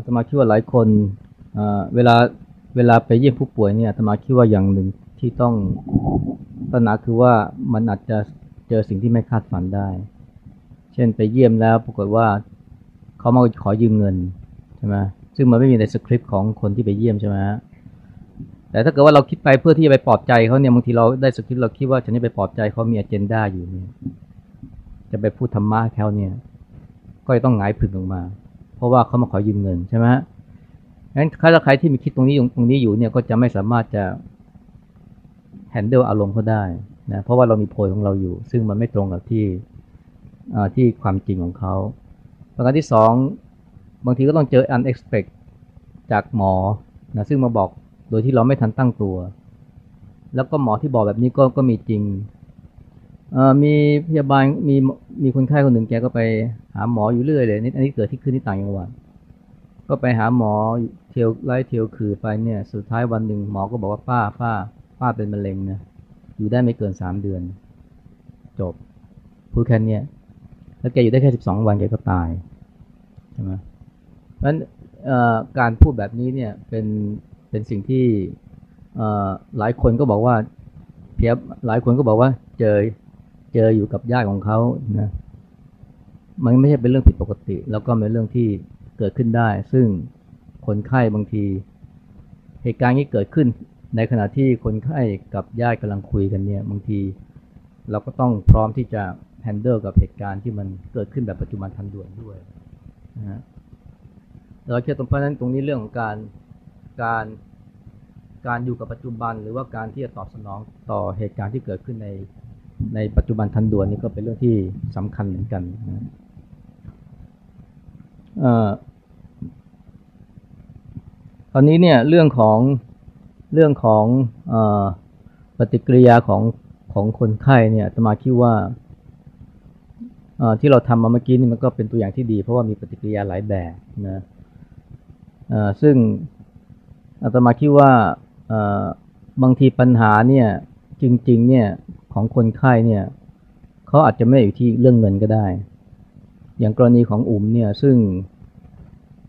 อาตมาคิดว่าหลายคนเวลาเวลาไปเยี่ยมผู้ป่วยเนี่ยอาตมาคิดว่าอย่างหนึ่งที่ต้องตระหนักคือว่ามันอาจจะเจอสิ่งที่ไม่คาดฝันได้ เช่นไปเยี่ยมแล้วปรากฏว่าเขามาขอยืมเงินใช่ไหมซึ่งมันไม่มีในสคริปต์ของคนที่ไปเยี่ยมใช่ไหมแต่ถ้าเกิดว่าเราคิดไปเพื่อที่จะไปปลอบใจเขาเนี่ยบางทีเราได้สคริปต์เราคิดว่าฉันจะไปปลอบใจเขามีอเจนดาอยู่เนี่ยจะไปพูดธรรมะเขาเนี่ย ก็จะต้องหงายผึ่งลงมา เพราะว่าเขามาขอยืมเงินใช่ไหมงั้นถ้าใครที่มีคิดตรงนี้ตรงนี้อยู่เนี่ยก็จะไม่สามารถจะแฮนเดิลอารมณ์เขาได้นะเพราะว่าเรามีโพยของเราอยู่ ซึ่งมันไม่ตรงกับที่ที่ความจริงของเขาประการที่สองบางทีก็ต้องเจอ unexpect จากหมอนะซึ่งมาบอกโดยที่เราไม่ทันตั้งตัว แล้วก็หมอที่บอกแบบนี้ก็ก็มีจริง มีพยาบาลมีมีคนไข้คนหนึ่งแกก็ไปหาหมออยู่เรื่อยเลยนี่อันนี้เกิดที่ขึ้นที่ต่างจังหวัดก็ไปหาหมอเทียวไล่เทียวคือไปเนี่ย สุดท้ายวันหนึ่งหมอก็บอกว่าป้าป้าป้าเป็นมะเร็งนะอยู่ได้ไม่เกินสามเดือน จบพูดแค่นี้แล้วแกอยู่ได้แค่สิบสองวันแกก็ตายใช่ไหมเพราะฉะนั้นการพูดแบบนี้เนี่ยเป็นเป็นสิ่งที่หลายคนก็บอกว่าเพียบหลายคนก็บอกว่าเจอ เจออยู่กับญาติของเขานะมันไม่ใช่เป็นเรื่องผิดปกติ แล้วก็เป็นเรื่องที่เกิดขึ้นได้ ซึ่งคนไข้บางที เหตุการณ์นี้เกิดขึ้น ในขณะที่คนไข้กับญาติกำลังคุยกันเนี่ยบางที เราก็ต้องพร้อมที่จะแฮนเดิลกับเหตุการณ์ที่มันเกิดขึ้นแบบปัจจุบันทันด่วนด้วยนะฮะเราเชื่อตรงเพราะนั้นตรงนี้เรื่องของการการการอยู่กับปัจจุบัน หรือว่าการที่จะตอบสนองต่อเหตุการณ์ที่เกิดขึ้นใน ในปัจจุบันทันด่วนนี่ก็เป็นเรื่องที่สำคัญเหมือนกันตอนนี้เนี่ยเรื่องของเรื่องของอปฏิกิริยาของของคนไข้เนี่ยตมาคิดว่าที่เราทำมาเมื่อกี้นี่มันก็เป็นตัวอย่างที่ดี เพราะว่ามีปฏิกิริยาหลายแบบนะซึ่งอาตมาคิดว่าบางทีปัญหาเนี่ยจริง ๆ เนี่ย ของคนไข้เนี่ยเขาอาจจะไม่อยู่ที่เรื่องเงินก็ได้ อย่างกรณีของอุ๋มเนี่ยซึ่ง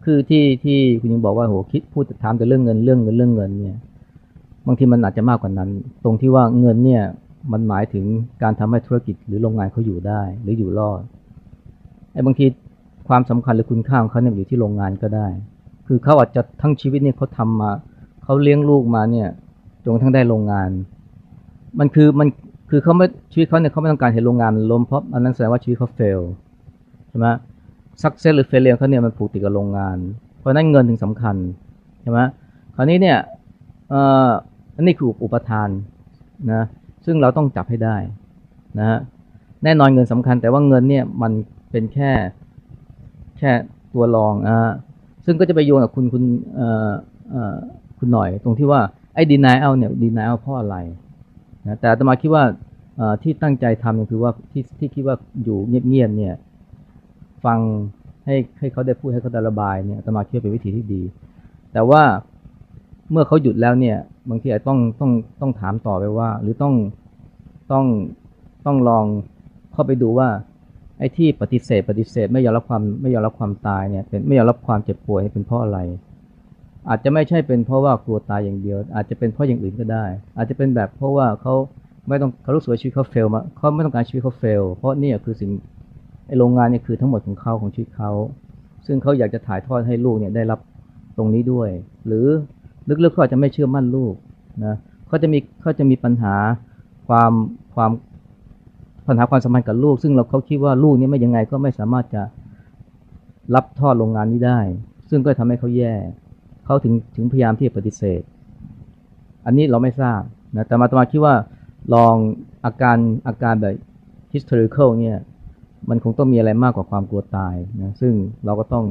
คือที่ที่คุณยังบอกว่าโหคิดพูดถามแต่เรื่องเงินเรื่องเงินเรื่องเงินเนี่ย บางทีมันอาจจะมากกว่านั้น ตรงที่ว่าเงินเนี่ยมันหมายถึงการทำให้ธุรกิจหรือโรงงานเขาอยู่ได้ หรืออยู่รอดไอ้บางทีความสำคัญหรือคุณค่าของเขาเนี่ยอยู่ที่โรงงานก็ได้ คือเขาอาจจะทั้งชีวิตเนี่ยเขาทำมาเขาเลี้ยงลูกมาเนี่ยจนทั้งได้โรงงาน มันคือมัน คือเขาไม่ชีวิตเขาเนี่ยเขาไม่ต้องการเห็นโรงงานล้มเพราะอันนั้นแสดงว่าชีวิตเขาเฟลใช่ไหมสักเซสหรือเฟลเลียเขาเนี่ยมันผูกติดกับโรงงาน เพราะนั้นเงินถึงสำคัญใช่ไหมคราวนี้เนี่ยเอ่ออันนี้คืออุปทานนะซึ่งเราต้องจับให้ได้นะฮะแน่นอนเงินสำคัญ แต่ว่าเงินเนี่ยมันเป็นแค่แค่ตัวรองอ่าซึ่งก็จะไปโยงกับคุณคุณเอ่อเอ่อคุณหน่อย ตรงที่ว่าไอ้ดีนายเอาเนี่ยดีนายเอาเพราะอะไร นะแต่ตมาคิดว่าที่ตั้งใจทำก็คือว่าที่ที่คิดว่าอยู่เงียบๆเนี่ย ฟังให้ให้เขาได้พูดให้เขาได้ระบายเนี่ยตมาคิดว่าเป็นวิธีที่ดี แต่ว่าเมื่อเขาหยุดแล้วเนี่ย บางทีอาจต้องต้องต้องถามต่อไปว่า หรือต้องต้องต้องลองเข้าไปดูว่า ไอ้ที่ปฏิเสธ ปฏิเสธ ไม่ยอมรับความไม่ยอมรับความตายเนี่ยเป็นไม่ยอมรับความเจ็บป่วยเป็นเพราะอะไร อาจจะไม่ใช่เป็นเพราะว่ากลัวตายอย่างเดียว อาจจะเป็นเพราะอย่างอื่นก็ได้ อาจจะเป็นแบบเพราะว่าเขาไม่ต้องเขารู้สึกว่าชีวิตเขาเฟลมาเขาไม่ต้องการชีวิตเขาเฟลเพราะนี่คือสิ่งไอโรงงานนี่คือทั้งหมดของเขาของชีวิตเขาซึ่งเขาอยากจะถ่ายทอดให้ลูกเนี่ยได้รับตรงนี้ด้วย หรือลึกๆเขาอาจจะไม่เชื่อมั่นลูกนะเขาจะมีเขาจะมีปัญหาความความปัญหาความสัมพันธ์กับลูก ซึ่งเราเขาคิดว่าลูกนี่ไม่ยังไงก็ไม่สามารถจะรับทอดโรงงานนี้ได้ ซึ่งก็ทำให้เขาแย่ เขาถึงถึงพยายามที่จะปฏิเสธ อันนี้เราไม่ทราบนะแต่มาตมาคิดว่าลองอาการอาการแบบ historical เนี่ยมันคงต้องมีอะไรมากกว่าความกลัวตายนะซึ่งเราก็ต้อง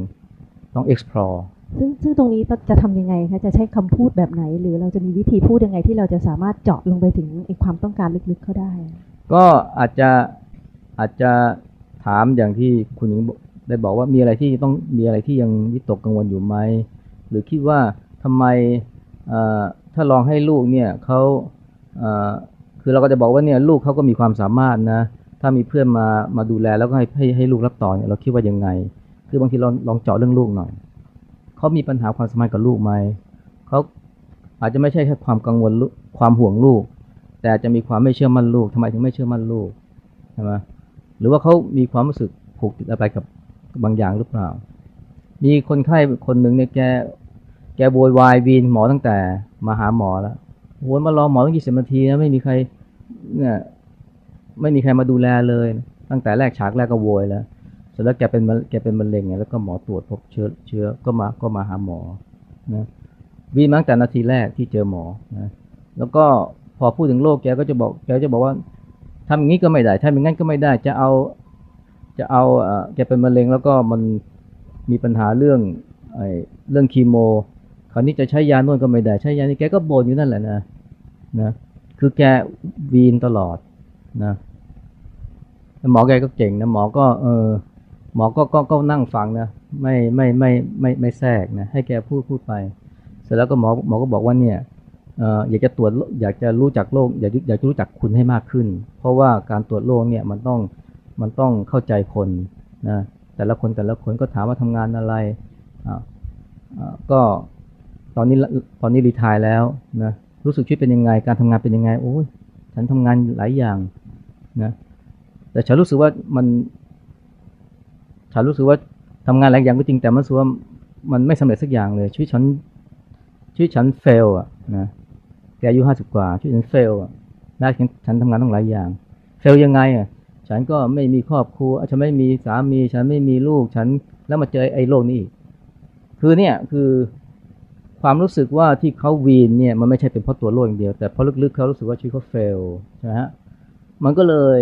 ต้อง explore ซึ่งซึ่งตรงนี้จะทำยังไงคะจะใช้คำพูดแบบไหน หรือเราจะมีวิธีพูดยังไงที่เราจะสามารถเจาะลงไปถึงความต้องการลึกๆเขาได้ ก็อาจจะอาจจะถามอย่างที่คุณหญิงได้บอกว่ามีอะไรที่ต้องมีอะไรที่ยังวิตกกังวลอยู่ไหม หรือคิดว่าทำไมถ้าลองให้ลูกเนี่ยเขาคือเราก็จะบอกว่าเนี่ยลูกเขาก็มีความสามารถนะถ้ามีเพื่อนมามาดูแลแล้วก็ให้ให้ให้ลูกรับต่อเนี่ยเราคิดว่ายังไง คือบางทีลองลองเจาะเรื่องลูกหน่อยเขามีปัญหาความสัมพันธ์กับลูกไหมเขาอาจจะไม่ใช่แค่ความกังวลความห่วงลูก แต่จะมีความไม่เชื่อมั่นลูกทำไมถึงไม่เชื่อมั่นลูกใช่ไหมหรือว่าเขามีความรู้สึกผูกติดอะไรกับบางอย่างหรือเปล่า มีคนไข้คนหนึ่งเนี่ยแก แกโวยวายวีนหมอตั้งแต่มาหาหมอแล้วโวยมารอหมอตั้งยี่สิบนาทีนะไม่มีใครเนี่ยไม่มีใครมาดูแลเลย ตั้งแต่แรกฉากแรกก็โวยแล้วเสร็จแล้วแกเป็นแกเป็นมะเร็งไงแล้วก็หมอตรวจพบเชื้อเชื้อก็มาก็มาหาหมอนะวีนมาตั้งแต่นาทีแรกที่เจอหมอนะแล้วก็พอพูดถึงโรคแกก็จะบอกแกจะบอกว่าทำอย่างนี้ก็ไม่ได้ถ้าอย่างนั้นก็ไม่ได้จะเอาจะเอาแกเป็นมะเร็งแล้วก็มันมีปัญหาเรื่องไอ้เรื่องคีโม คราวนี้จะใช้ยานวดก็ไม่ได้ใช้ยานี่แกก็บ่นอยู่นั่นแหละนะนะคือแกวีนตลอดนะหมอแกก็เก่งนะหมอก็เออหมอก็ก็ก็นั่งฟังนะไม่ไม่ไม่ไม่ไม่แทรกนะให้แกพูดพูดไป เสร็จแล้วก็หมอหมอก็บอกว่าเนี่ยเอออยากจะตรวจอยากจะรู้จักโรคอยากอยากจะรู้จักคุณให้มากขึ้น เพราะว่าการตรวจโรคเนี่ยมันต้องมันต้องเข้าใจคนนะแต่ละคนแต่ละคนก็ถามว่าทำงานอะไรอ่าก็ ตอนนี้ตอนนี้รีทายแล้วนะรู้สึกชีวิตเป็นยังไง การทำงานเป็นยังไง โอ้ยฉันทำงานหลายอย่างนะแต่ฉันรู้สึกว่ามัน ฉันรู้สึกว่าทำงานหลายอย่างก็จริงแต่มันรู้สึกว่ามันไม่สำเร็จสักอย่างเลย ชีวิตฉันชีวิตฉันเฟลอะนะแกอายุห้าสิบกว่าชีวิตฉันเฟลอะได้ฉันทำงานต้องหลายอย่าง เฟลยังไงอะฉันก็ไม่มีครอบครัวฉันไม่มีสามี ฉันไม่มีลูก ฉันแล้วมาเจอไอ้โลกนี้อีกคือเนี่ยคือ ความรู้สึกว่าที่เขาวีนเนี่ยมันไม่ใช่เป็นเพราะตัวโรคอย่างเดียว แต่เพราะลึกๆเขารู้สึกว่าชีวิตเขาเฟลใช่ไหมฮะมันก็เลย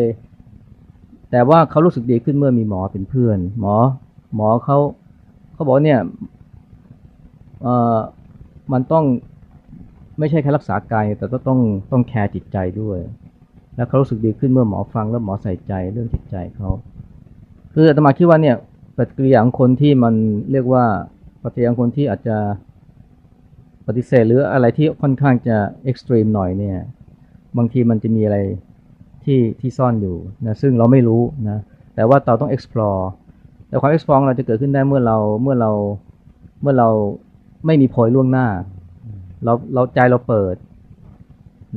แต่ว่าเขารู้สึกดีขึ้นเมื่อมีหมอเป็นเพื่อน หมอ หมอเขาเขาบอกเนี่ยเอ่อมันต้องไม่ใช่แค่รักษากายแต่ก็ต้องต้องแคร์จิตใจด้วย แล้วเขารู้สึกดีขึ้นเมื่อหมอฟังแล้วหมอใส่ใจเรื่องจิตใจเขาคืออาตมาคิดว่าเนี่ยปฏิกิริยาของคนที่มันเรียกว่าปฏิกิริยาของคนที่อาจจะ ปฏิเสธหรืออะไรที่ค่อนข้างจะ extreme หน่อยเนี่ย บางทีมันจะมีอะไรที่ที่ซ่อนอยู่นะซึ่งเราไม่รู้นะแต่ว่าเราต้อง explore แต่ความ explore เราจะเกิดขึ้นได้เมื่อเราเมื่อเราเมื่อเราไม่มีโพยล่วงหน้า เราเราใจเราเปิด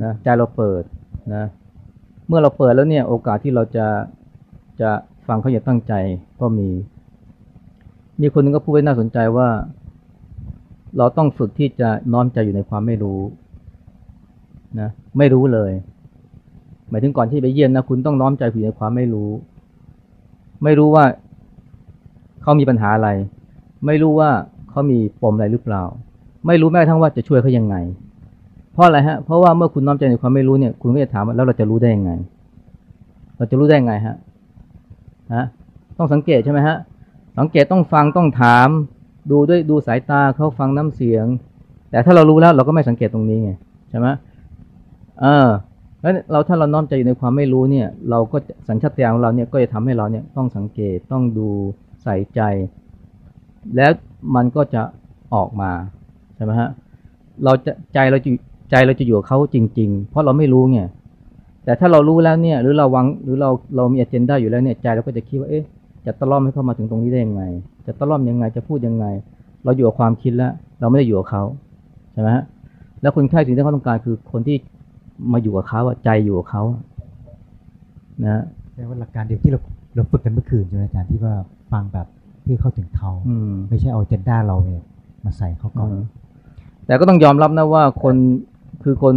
นะใจเราเปิดนะเมื่อเราเปิดแล้วเนี่ยโอกาสที่เราจะจะฟังเขาอย่างตั้งใจก็มี มีคนนึงก็พูดไว้น่าสนใจว่า เราต้องฝึกที่จะน้อมใจอยู่ในความไม่รู้นะไม่รู้เลย หมายถึงก่อนที่ไปเยี่ยมนะคุณต้องน้อมใจอยู่ในความไม่รู้ ไม่รู้ว่าเขามีปัญหาอะไร ไม่รู้ว่าเขามีปมอะไรหรือเปล่า ไม่รู้แม้ทั้งว่าจะช่วยเขายังไง เพราะอะไรฮะ เพราะว่าเมื่อคุณน้อมใจในความไม่รู้เนี่ย คุณก็จะถามว่าแล้วเราจะรู้ได้ยังไง เราจะรู้ได้ยังไงฮะฮะต้องสังเกตใช่ไหมฮะ สังเกตต้องฟังต้องถาม ดูด้วยดูสายตาเขาฟังน้ำเสียง แต่ถ้าเรารู้แล้วเราก็ไม่สังเกตตรงนี้ไงใช่ไหมเออแล้วเราถ้าเราน้อมใจอยู่ในความไม่รู้เนี่ย เราก็สัญชาตญาณของเราเนี่ยก็จะทำให้เราเนี่ยต้องสังเกตต้องดูใส่ใจ แล้วมันก็จะออกมาใช่ไหมฮะเราจะใจเราจะใจเราจะอยู่กับเขาจริง ๆ เพราะเราไม่รู้ไงแต่ถ้าเรารู้แล้วเนี่ย หรือเราวังหรือเราเรามีอเจนดาอยู่แล้วเนี่ยใจเราก็จะคิดว่าเอ๊ะ จะตะล่อมให้เข้ามาถึงตรงนี้ได้ยังไง จะตะล่อมยังไง จะพูดยังไง เราอยู่กับความคิดแล้ว เราไม่ได้อยู่กับเขาใช่ไหมฮะ แล้วคนไข้สิ่งที่เขาต้องการคือคนที่มาอยู่กับเขาใจอยู่กับเขานะแต่ว่าหลักการเดียวที่เราเราฝึกกันเมื่อคืนใช่ไหมอาจารย์ที่ว่าฟังแบบที่เข้าถึงเขาไม่ใช่เอาเจนด้าเราเนี่ยมาใส่เขาก่อนแต่ก็ต้องยอมรับนะว่าคนคือคน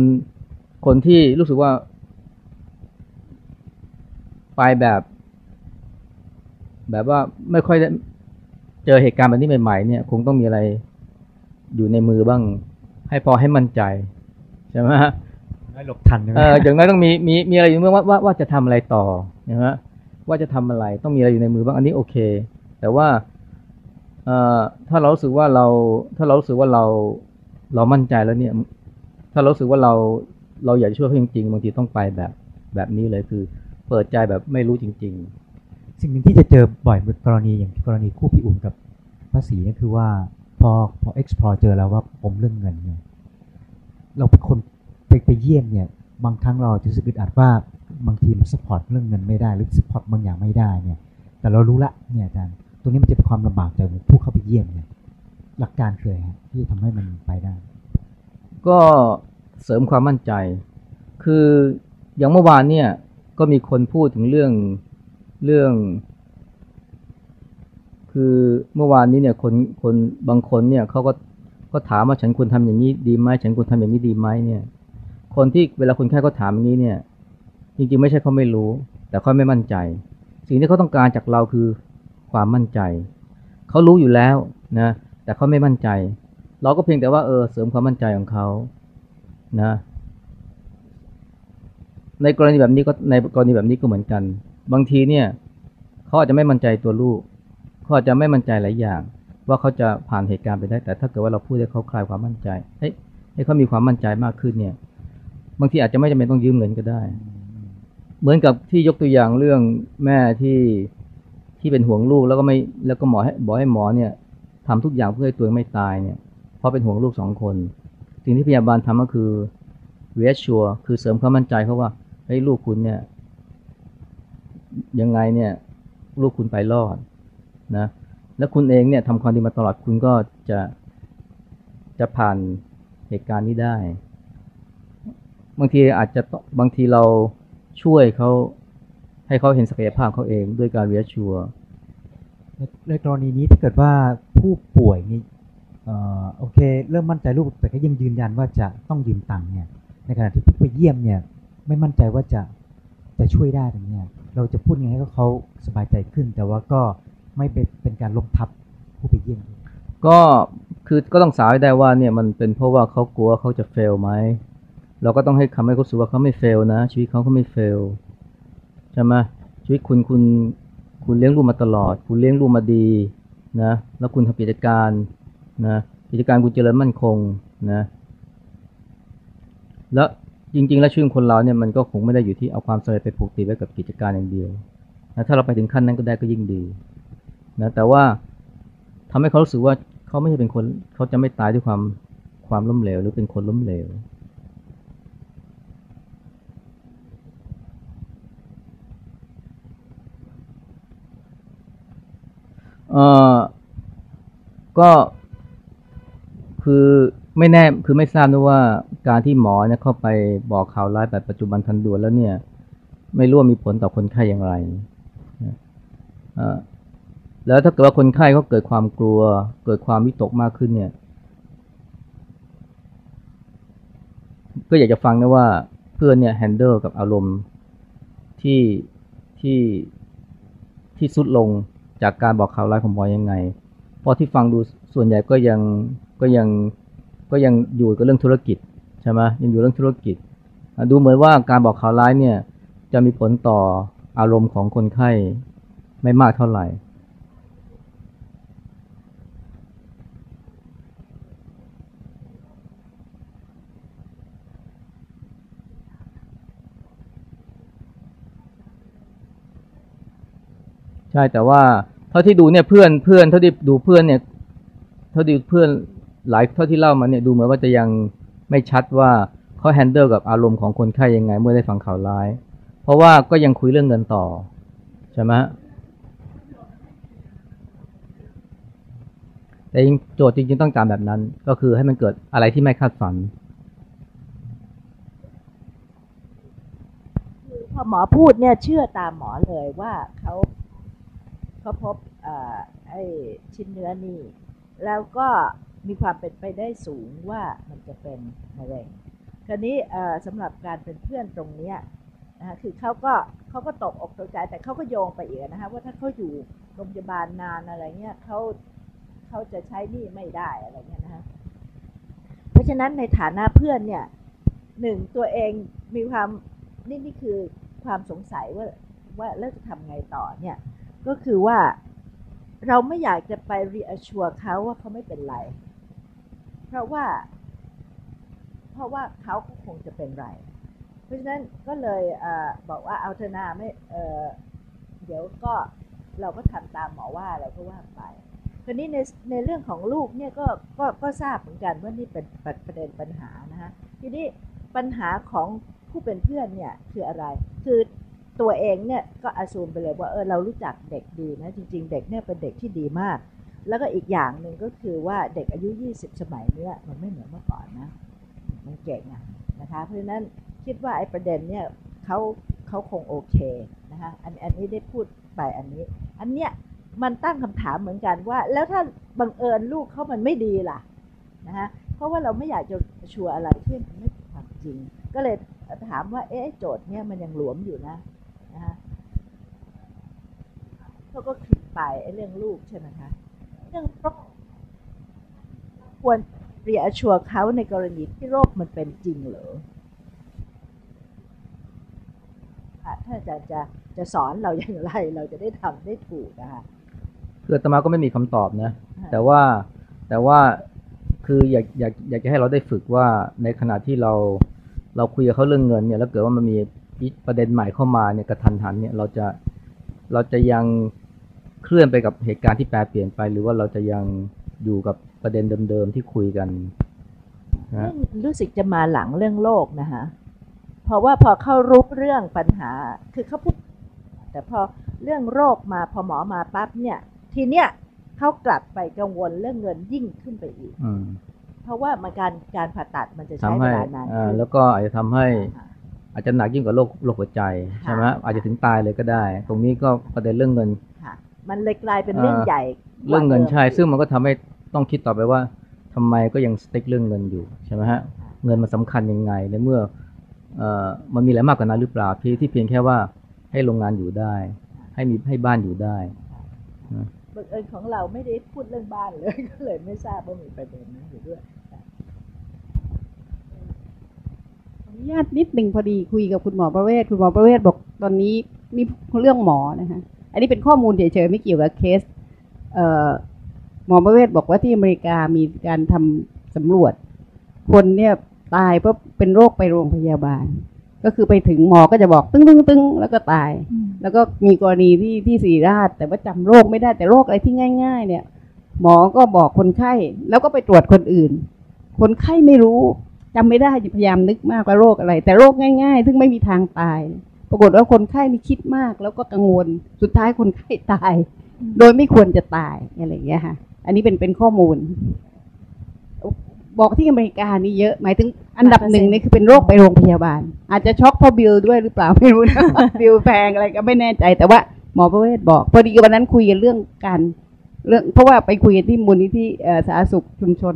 คนที่รู้สึกว่า ไปแบบ แบบว่าไม่ค่อยได้เจอเหตุการณ์แบบนี้ใหม่ๆเนี่ย คงต้องมีอะไรอยู่ในมือบ้าง ให้พอให้มั่นใจใช่ไหมฮะไม่หลบทันเอออย่างน้อยต้องมีมีมีอะไรอยู่เมื่อว่าว่าว่าจะทำอะไรต่อนะฮะว่าจะทำอะไรต้องมีอะไรอยู่ในมือบ้างอันนี้โอเค แต่ว่าเอ่อถ้าเรารู้สึกว่าเรา ถ้าเรารู้สึกว่าเราเรามั่นใจแล้วเนี่ย ถ้าเรารู้สึกว่าเราเราอยากช่วยเขาจริงๆบางทีต้องไปแบบแบบนี้เลยคือ เปิดใจแบบไม่รู้จริง ๆ สิ่งหนึ่งที่จะเจอบ่อยกรณีอย่างกรณีคู่พี่อุ่มกับพระสีนี่คือว่าพอพอ explore เจอแล้วว่าผมเรื่องเงินเนี่ยเราเป็นคนไปไปเยี่ยมเนี่ย บางครั้งเราจะรู้สึกอึดอัดว่าบางทีมัน support เรื่องเงินไม่ได้หรือ support บางอย่างไม่ได้เนี่ย แต่เรารู้ละเนี่ยอาจารย์ตรงนี้มันจะเป็นความลำบากใจผู้เข้าไปเยี่ยมเนี่ยหลักการคืออะไรฮะที่ทำให้มันไปได้ ก็เสริมความมั่นใจ คืออย่างเมื่อวานเนี่ยก็มีคนพูดถึงเรื่อง เรื่อง คือเมื่อวานนี้เนี่ยคนคนบางคนเนี่ยเขาก็ก็ถามว่าฉันควรทำอย่างนี้ดีไหมฉันควรทำอย่างนี้ดีไหมเนี่ย คนที่เวลาคนไข้เขาถามอย่างนี้เนี่ย จริงๆไม่ใช่เขาไม่รู้ แต่เขาไม่มั่นใจ สิ่งที่เขาต้องการจากเราคือความมั่นใจเขารู้อยู่แล้วนะแต่เขาไม่มั่นใจ เราก็เพียงแต่ว่าเออเสริมความมั่นใจของเขานะในกรณีแบบนี้ก็ในกรณีแบบนี้ก็เหมือนกัน บางทีเนี่ยเขาอาจจะไม่มั่นใจตัวลูกเขาอาจจะไม่มั่นใจหลายอย่าง ว่าเขาจะผ่านเหตุการณ์ไปได้ แต่ถ้าเกิดว่าเราพูดให้เขาคลายความมั่นใจให้ให้เขามีความมั่นใจมากขึ้นเนี่ย บางทีอาจจะไม่จำเป็นต้องยืมเงินก็ได้ เหมือนกับที่ยกตัวอย่างเรื่องแม่ที่ที่เป็นห่วงลูกแล้วก็ไม่แล้วก็หมอให้บอกให้หมอเนี่ยทำทุกอย่างเพื่อให้ตัวเองไม่ตายเนี่ย เพราะเป็นห่วงลูกสองคน สิ่งที่พยาบาลทำก็คือ reassure คือเสริมความมั่นใจเขาว่าเฮ้ยลูกคุณเนี่ย ยังไงเนี่ย ลูกคุณไปรอดนะ แล้วคุณเองเนี่ยทำความดีมาตลอดคุณก็จะจะผ่านเหตุการณ์นี้ได้ บางทีอาจจะบางทีเราช่วยเขาให้เขาเห็นศักยภาพเขาเองด้วยการ reassure ในกรณีนี้ถ้าเกิดว่าผู้ป่วยนี่เอ่อโอเค เริ่มมั่นใจลูกแต่ก็ยังยืนยันว่าจะต้องยืมตังค์เนี่ย ในขณะที่ผู้ไปเยี่ยมเนี่ย ไม่มั่นใจว่าจะจะช่วยได้ตรงเนี้ย เราจะพูดยังไงให้เขาสบายใจขึ้น แต่ว่าก็ไม่เป็นเป็นการล้มทับผู้ไปเยี่ยมก็คือก็ต้องสาวให้ได้ว่าเนี่ยมันเป็นเพราะว่าเขากลัวเขาจะเฟลไหมเราก็ต้องให้คำให้เขารู้ว่าเขาไม่เฟลนะ ชีวิตเขาเขาไม่เฟลใช่ไหมชีวิตคุณคุณคุณเลี้ยงลูกมาตลอด คุณเลี้ยงลูกมาดีนะแล้วคุณทำกิจการนะกิจการคุณเจริญมั่นคงนะแล้ว จริง ๆ แล้วชีวิตคนเราเนี่ยมันก็คงไม่ได้อยู่ที่เอาความสำเร็จไปผูกติดไว้กับกิจการอย่างเดียวนะถ้าเราไปถึงขั้นนั้นก็ได้ก็ยิ่งดีนะแต่ว่าทำให้เขารู้สึกว่าเขาไม่ใช่เป็นคนเขาจะไม่ตายด้วยความความล้มเหลว หรือเป็นคนล้มเหลว เออก็คือ ไม่แน่คือไม่ทราบนะว่าการที่หมอเนี่ยเข้าไปบอกข่าวร้ายแบบปัจจุบันทันด่วนแล้วเนี่ย ไม่รู้ว่ามีผลต่อคนไข้อย่างไรอแล้วถ้าเกิดว่าคนไข้เขาเกิดความกลัว เกิดความวิตกมากขึ้นเนี่ย ก็อยากจะฟังนะว่าเพื่อนเนี่ยแฮนเดิลกับอารมณ์ที่ที่ที่สุดลงจากการบอกข่าวร้ายของหมอยังไง เพราะที่ฟังดูส่วนใหญ่ก็ยังก็ยัง ก็ยังอยู่กับเรื่องธุรกิจใช่ไหมยังอยู่เรื่องธุรกิจ ดูเหมือนว่าการบอกข่าวร้ายเนี่ยจะมีผลต่ออารมณ์ของคนไข้ไม่มากเท่าไหร่ ใช่แต่ว่าเท่าที่ดูเนี่ยเพื่อนเพื่อนเท่าที่ดูเพื่อนเนี่ยเท่าที่เพื่อน หลายเท่าที่เล่ามาเนี่ยดูเหมือนว่าจะยังไม่ชัดว่าเขาแฮนเดิลกับอารมณ์ของคนไข้ยังไงเมื่อได้ฟังข่าวร้าย เพราะว่าก็ยังคุยเรื่องเงินต่อ ใช่ไหมแต่อิงโจทย์จริงๆต้องการแบบนั้น ก็คือให้มันเกิดอะไรที่ไม่คาดฝันพอหมอพูดเนี่ยเชื่อตามหมอเลยว่าเขาเขาพบอ่อไอ้ชิ้นเนื้อนี่ แล้วก็ มีความเป็นไปได้สูงว่ามันจะเป็นมะเร็งคราวนี้เอ่อสำหรับการเป็นเพื่อนตรงเนี้ยนะคะคือเขาก็เขาก็ตกอกตกใจแต่เขาก็โยงไปอีกนะคะว่าถ้าเขาอยู่โรงพยาบาลนานอะไรเงี้ยเขาเขาจะใช้นี่ไม่ได้อะไรเงี้ยนะคะเพราะฉะนั้นในฐานะเพื่อนเนี่ยหนึ่งตัวเองมีความนี่นี่คือความสงสัยว่าว่าแล้วจะทำไงต่อเนี่ยก็คือว่าเราไม่อยากจะไปรีอชัวเขาว่าเขาไม่เป็นไร เพราะว่า เพราะว่าเขาก็คงจะเป็นไร เพราะฉะนั้นก็เลยเอบอกว่าเอาเถอะนาไม่เเดี๋ยวก็เราก็ทำตามหมอว่าอะไรก็ว่าไปคราวนี้ในในเรื่องของลูกเนี่ยก็ก็ก็ทราบเหมือนกันว่านี่เป็นประประเด็นปัญหานะคะทีนี้ปัญหาของผู้เป็นเพื่อนเนี่ยคืออะไร คือตัวเองเนี่ยก็อาซูมไปเลยว่าเออเรารู้จักเด็กดีนะจริง ๆ เด็กเนี่ยเป็นเด็กที่ดีมาก แล้วก็อีกอย่างหนึ่งก็คือว่าเด็กอายุ 20 สมัยเนี้มันไม่เหมือนเมื่อก่อนนะมันเก่งอะนะคะ เพราะฉะนั้นคิดว่าไอ้ประเด็นเนี่ยเขาเขาคงโอเคนะคะอันอันนี้ได้พูดไปอันนี้ อันเนี้ยมันตั้งคำถามเหมือนกันว่า แล้วถ้าบังเอิญลูกเขามันไม่ดีล่ะนะคะเพราะว่าเราไม่อยากจะชัวร์อะไรที่มันไม่เป็นความจริง ก็เลยถามว่าเอ๊ะโจทย์เนี่ยมันยังหลวมอยู่นะนะคะเขาก็คลิกไปไอ้เรื่องลูกใช่ไหมคะ เรื่องโรคควรเรียชัวร์เขาในกรณีที่โรคมันเป็นจริงเหรอค่ะถ้าจะจะจะสอนเราอย่างไร เราจะได้ทำได้ถูกนะคะคืออาตมาก็ไม่มีคำตอบนะค่ะแต่ว่าแต่ว่าคืออยากอยากอยากจะให้เราได้ฝึกว่าในขณะที่เราเราคุยกับเขาเรื่องเงินเนี่ย แล้วเกิดว่ามันมีประเด็นใหม่เข้ามาเนี่ยกระทันหันเนี่ยเราจะเราจะยัง เคลื่อนไปกับเหตุการณ์ที่แปรเปลี่ยนไป หรือว่าเราจะยังอยู่กับประเด็นเดิมๆที่คุยกันนะเรื่องรู้สึกจะมาหลังเรื่องโลกนะคะเพราะว่าพอเขารู้เรื่องปัญหา คือเขาพูดแต่พอเรื่องโรคมาพอหมอมาปั๊บเนี่ย ทีเนี้ยเขากลับไปกังวลเรื่องเงินยิ่งขึ้นไปอีกอืมเพราะว่ามันการการผ่าตัดมันจะทำใช้เวให้ลานานอ่าขึ้นแล้วก็อาจจะทำให้ค่ะอาจจะหนักยิ่งกว่าโรคโรคหัวใจใช่ไหมอาจจะถึงตายเลยก็ได้ ตรงนี้ก็ประเด็นเรื่องเงินค่ะ มันเลยกลายเป็นเรื่องอ่าใหญ่ เรื่องเงินกว่าดิมใช่ซึ่งมันก็ทำให้ต้องคิดต่อไปว่าทำไมก็ยังสติ๊กเรื่องเงินอยู่ใช่ไหมฮะเงินมันสำคัญยังไงในเมื่อเอ่อมันมีอะไรมากกว่านั้นหรือเปล่าที่ที่เพียงแค่ว่าให้โรงงานอยู่ได้ ให้มีให้บ้านอยู่ได้บังเอิญของเราไม่ได้พูดเรื่องบ้านเลยก็เลยไม่ทราบว่ามีประเด็นนั้นอยู่ด้วยขออนุญาตนิดหนึ่งพอดีคุยกับคุณหมอประเวศคุณหมอประเวศบอกตอนนี้มีเรื่องหมอนะคะ อันนี้เป็นข้อมูลเฉยๆไม่เกี่ยวกับเคสเอ่อหมอประเวศบอกว่าที่อเมริกามีการทำสำรวจ คนเนี่ยตายเพราะเป็นโรคไปโรงพยาบาล ก็คือไปถึงหมอก็จะบอกตึ้งตึ้งตึ้งแล้วก็ตาย แล้วก็มีกรณีที่ที่ศรีราช แต่ว่าจำโรคไม่ได้แต่โรคอะไรที่ง่าย ๆ เนี่ย หมอก็บอกคนไข้ แล้วก็ไปตรวจคนอื่น คนไข้ไม่รู้จำไม่ได้พยายามนึกมากว่าโรคอะไร แต่โรคง่าย ๆ ซึ่งไม่มีทางตายป รากฏว่าคนไข้นี่คิดมาก แล้วก็กังวล สุดท้ายคนไข้ตาย โดยไม่ควรจะตายอะไรอย่างเงี้ยค่ะ อันนี้เป็นเป็นข้อมูล บอกที่อเมริกานี่เยอะ หมายถึงอันดับหนึ่งนี่คือเป็นโรคไปโรงพยาบาล อาจจะช็อกเพราะบิลด้วยหรือเปล่าไม่รู้นะบิลแพงอะไรก็ไม่แน่ใจ แต่ว่าหมอประเวศบอก พอดีวันนั้นคุยกันเรื่องการเรื่องเพราะว่าไปคุยกันที่มูลนิธิเอ่อสาธารณสุขชุมชน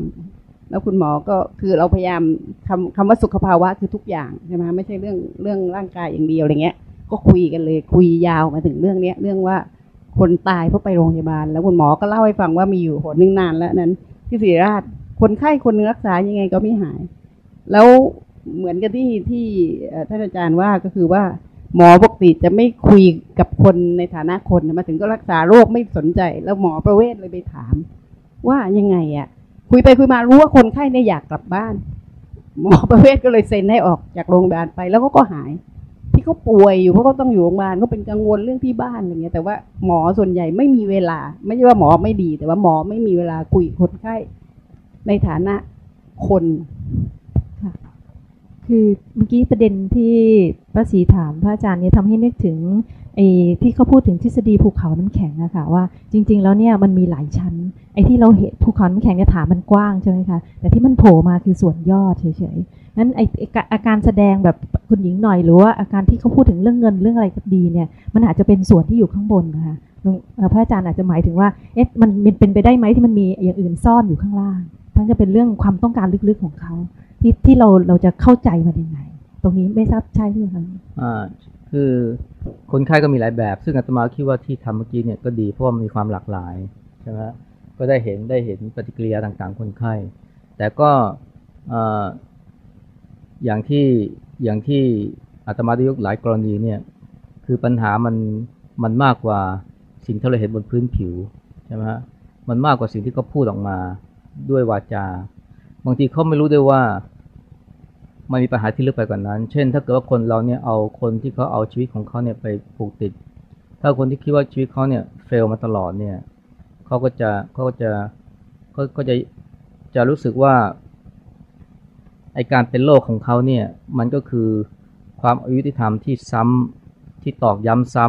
แล้วคุณหมอก็คือเราพยายามคำคำว่าสุขภาวะคือทุกอย่างใช่ไหมไม่ใช่เรื่องเรื่องร่างกายอย่างเดียวอะไรเงี้ย ก็คุยกันเลยคุยยาวมาถึงเรื่องเนี้ยเรื่องว่าคนตายเพราะไปโรงพยาบาล แล้วคุณหมอก็เล่าให้ฟังว่ามีอยู่หนหนึ่งนานแล้วนั้น ที่ศรีราชคนไข้คนนึงรักษายังไงก็ไม่หาย แล้วเหมือนกับที่ที่ท่านอาจารย์ว่าก็คือว่าหมอปกติจะไม่คุยกับคนในฐานะคนมาถึงก็รักษาโรคไม่สนใจ แล้วหมอประเวศเลยไปถาม ว่ายังไงอะ่ะ คุยไปคุยมารู้ว่าคนไข้เนี่ยอยากกลับบ้าน หมอประเวศก็เลยเซ็นให้ออกจากโรงพยาบาลไปแล้วเขาก็หาย ที่เขาป่วยอยู่เพราะเขาต้องอยู่โรงพยาบาลเขเป็นกังวลเรื่องที่บ้านอะไรเงี้ยแต่ว่าหมอส่วนใหญ่ไม่มีเวลา ไม่ใช่ว่าหมอไม่ดี แต่ว่าหมอไม่มีเวลาคุยคนไข้ในฐานะคนคือเมื่อกี้ประเด็นที่พระศรีถามพระอาจารย์เนี่ยทำให้นึกถึง ไอ้ที่เขาพูดถึงทฤษฎีภูเขาน้ำแข็งอะค่ะว่าจริง ๆ แล้วเนี่ยมันมีหลายชั้น ไอ้ที่เราเห็นภูเขาน้ำแข็งเนี่ยฐานมันกว้างใช่ไหมคะแต่ที่มันโผล่มาคือส่วนยอดเฉยๆนั้นไอ้อาการแสดงแบบคุณหญิงหน่อยหรือว่าอาการที่เขาพูดถึงเรื่องเงินเรื่องอะไรก็ดีเนี่ยมันอาจจะเป็นส่วนที่อยู่ข้างบนนะคะหลวพระอาจารย์อาจจะหมายถึงว่าเอ๊ะมันเป็นไปได้ไหมที่มันมีอย่างอื่นซ่อนอยู่ข้างล่าง ทั้งจะเป็นเรื่องความต้องการลึกๆของเขาที่ที่เราเราจะเข้าใจมันยังไงตรงนี้ไม่ทราบใช่หรือเปล่าคะอ่า คือคนไข้ก็มีหลายแบบ ซึ่งอาตมาคิดว่าที่ทำเมื่อกี้เนี่ยก็ดีเพราะมันมีความหลากหลายใช่ไหมก็ได้เห็นได้เห็นปฏิกิริยาต่างๆ คนไข้ แต่ก็อ่าอย่างที่อย่างที่อาตมาได้ยกหลายกรณีเนี่ยคือปัญหามันมันมากกว่าสิ่งที่เราเห็นบนพื้นผิวใช่ไหมฮะมันมากกว่าสิ่งที่เขาพูดออกมาด้วยวาจา บางทีเขาไม่รู้ด้วยว่า มันมีปัญหาที่ลึกไปกว่านั้น เช่น ถ้าเกิดว่าคนเราเนี่ยเอาคนที่เขาเอาชีวิตของเขาเนี่ยไปผูกติด ถ้าคนที่คิดว่าชีวิตเขาเนี่ยเฟลมาตลอดเนี่ยเขาก็จะเขาก็จะเขาก็จะจะรู้สึกว่าไอการเป็นโรคของเขาเนี่ยมันก็คือความอายุติธรรมที่ซ้ำที่ตอกย้ำซ้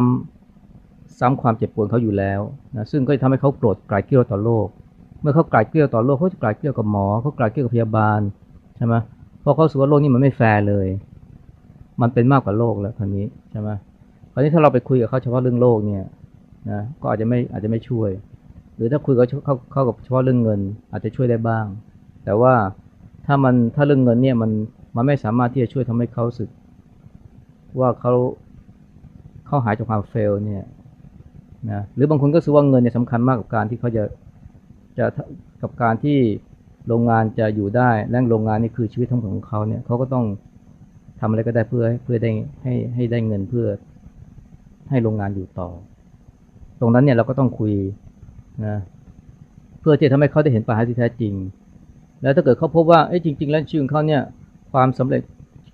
ซ้ำความเจ็บปวดเขาอยู่แล้วนะซึ่งก็จะทำให้เขาโกรธกลายเกลียวต่อโลก เมื่อเขากลายเกลียวต่อโลกเขาจะกลายเกลียวกับหมอเขากลายเกลียวกับพยาบาลใช่ไหมเพราะเขาสูว่าโลกนี้มันไม่แฟร์เลย มันเป็นมากกว่าโลกแล้วคราวนี้ใช่ไหมคราวนี้ถ้าเราไปคุยกับเขาเฉพาะเรื่องโลกเนี่ยนะก็อาจจะไม่อาจจะไม่ช่วย หรือถ้าคุยกับเขาเข้ากับเฉพาะเรื่องเงิน อาจจะช่วยได้บ้าง แต่ว่าถ้ามันถ้าเรื่องเงินเนี่ยมันมันไม่สามารถที่จะช่วยทำให้เขาสึก ว่าเขาเขาหายจากความเฟลเนี่ยนะหรือบางคนก็รู้ว่าเงินเนี่ยสำคัญมากกับการที่เขาจะจะกับการที่ โรงงานจะอยู่ได้และโรงงานนี่คือชีวิตทั้งหมดของเขาเนี่ยเขาก็ต้องทำอะไรก็ได้เพื่อเพื่อได้ให้ให้ได้เงินเพื่อให้โรงงานอยู่ต่อ ตรงนั้นเนี่ยเราก็ต้องคุยนะเพื่อที่จะทำให้เขาได้เห็นปัญหาที่แท้จริง แล้วถ้าเกิดเขาพบว่าเอ้จริง ๆ แล้วชีวิตเขาเนี่ยความสำเร็จ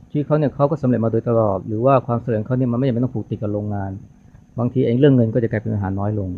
ชีวิตเขาเนี่ยเขาก็สำเร็จมาโดยตลอด หรือว่าความสำเร็จเขาเนี่ยมันไม่จำเป็นต้องผูกติดกับโรงงาน บางทีเองเรื่องเงินก็จะกลายเป็นปัญหาน้อยลง